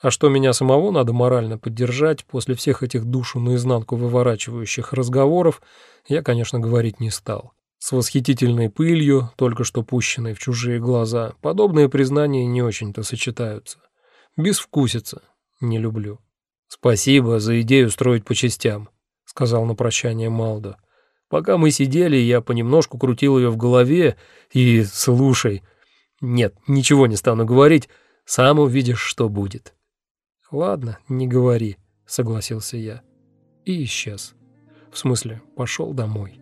А что меня самого надо морально поддержать после всех этих душу наизнанку выворачивающих разговоров, я, конечно, говорить не стал. С восхитительной пылью, только что пущенной в чужие глаза, подобные признания не очень-то сочетаются. Безвкусица. Не люблю. «Спасибо за идею строить по частям», — сказал на прощание Малдо. «Пока мы сидели, я понемножку крутил ее в голове и... Слушай... Нет, ничего не стану говорить, сам увидишь, что будет». «Ладно, не говори», — согласился я. И исчез. В смысле, пошел домой.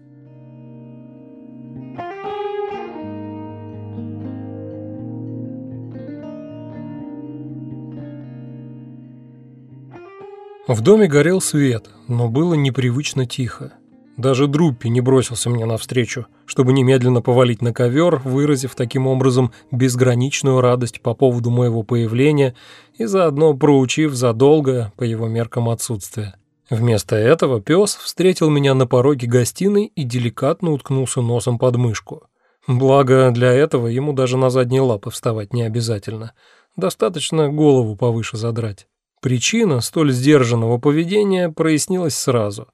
В доме горел свет, но было непривычно тихо. Даже Друппи не бросился мне навстречу, чтобы немедленно повалить на ковер, выразив таким образом безграничную радость по поводу моего появления и заодно проучив задолго по его меркам отсутствия. Вместо этого пес встретил меня на пороге гостиной и деликатно уткнулся носом под мышку. Благо, для этого ему даже на задние лапы вставать не обязательно. Достаточно голову повыше задрать. Причина столь сдержанного поведения прояснилась сразу.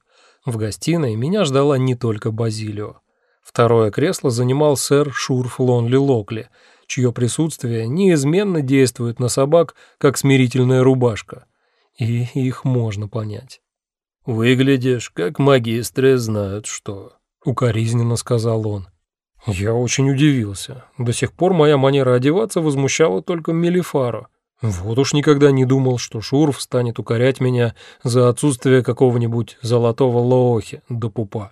В гостиной меня ждала не только Базилио. Второе кресло занимал сэр Шурф Лонли Локли, чье присутствие неизменно действует на собак, как смирительная рубашка. И их можно понять. «Выглядишь, как магистры знают что», — укоризненно сказал он. Я очень удивился. До сих пор моя манера одеваться возмущала только Мелифару. Вот уж никогда не думал, что Шурф станет укорять меня за отсутствие какого-нибудь золотого лоохи до пупа.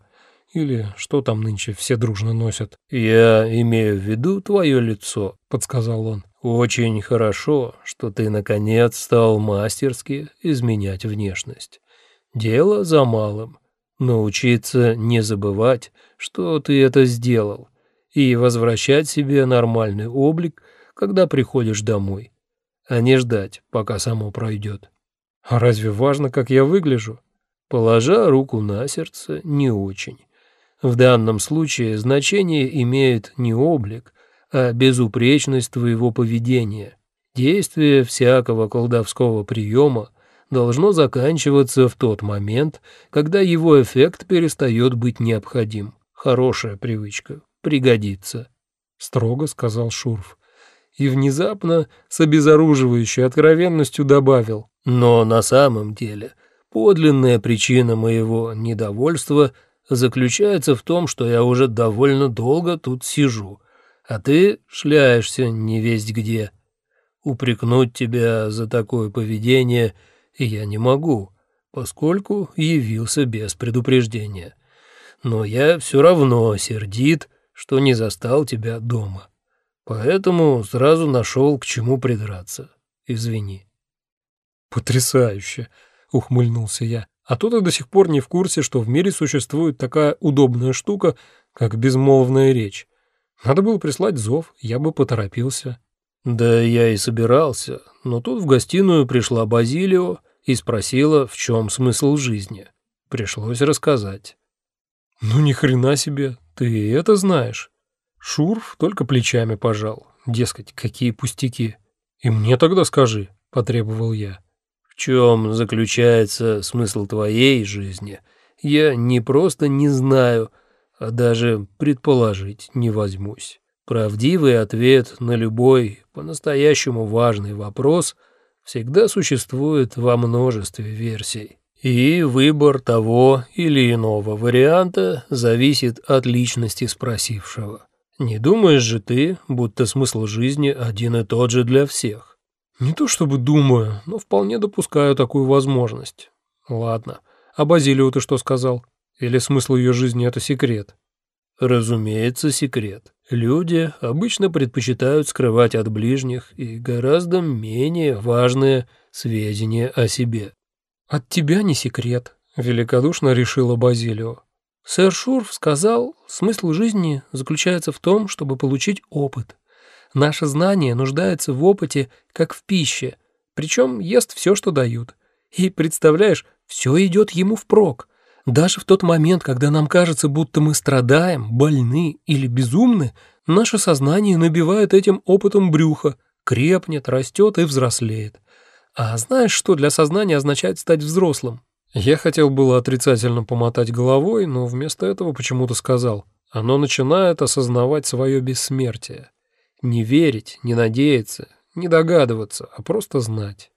Или что там нынче все дружно носят. «Я имею в виду твое лицо», — подсказал он. «Очень хорошо, что ты, наконец, стал мастерски изменять внешность. Дело за малым. Научиться не забывать, что ты это сделал, и возвращать себе нормальный облик, когда приходишь домой а не ждать, пока само пройдет. А разве важно, как я выгляжу? Положа руку на сердце, не очень. В данном случае значение имеет не облик, а безупречность твоего поведения. Действие всякого колдовского приема должно заканчиваться в тот момент, когда его эффект перестает быть необходим. Хорошая привычка, пригодится. Строго сказал Шурф и внезапно с обезоруживающей откровенностью добавил. «Но на самом деле подлинная причина моего недовольства заключается в том, что я уже довольно долго тут сижу, а ты шляешься не весть где. Упрекнуть тебя за такое поведение я не могу, поскольку явился без предупреждения. Но я все равно сердит, что не застал тебя дома. Поэтому сразу нашел, к чему придраться. Извини». «Потрясающе!» — ухмыльнулся я. «А то ты до сих пор не в курсе, что в мире существует такая удобная штука, как безмолвная речь. Надо было прислать зов, я бы поторопился». «Да я и собирался, но тут в гостиную пришла Базилио и спросила, в чем смысл жизни. Пришлось рассказать». «Ну ни хрена себе, ты это знаешь?» Шурф только плечами пожал. Дескать, какие пустяки. «И мне тогда скажи», — потребовал я. «В чем заключается смысл твоей жизни? Я не просто не знаю, а даже предположить не возьмусь. Правдивый ответ на любой по-настоящему важный вопрос всегда существует во множестве версий. И выбор того или иного варианта зависит от личности спросившего. Не думаешь же ты, будто смысл жизни один и тот же для всех? Не то чтобы думаю, но вполне допускаю такую возможность. Ладно, а Базилио ты что сказал? Или смысл ее жизни — это секрет? Разумеется, секрет. Люди обычно предпочитают скрывать от ближних и гораздо менее важные сведения о себе. От тебя не секрет, великодушно решила Базилио. Сэр Шурф сказал, смысл жизни заключается в том, чтобы получить опыт. Наше знание нуждается в опыте, как в пище, причем ест все, что дают. И, представляешь, все идет ему впрок. Даже в тот момент, когда нам кажется, будто мы страдаем, больны или безумны, наше сознание набивает этим опытом брюха, крепнет, растет и взрослеет. А знаешь, что для сознания означает стать взрослым? Я хотел было отрицательно помотать головой, но вместо этого почему-то сказал. Оно начинает осознавать свое бессмертие. Не верить, не надеяться, не догадываться, а просто знать.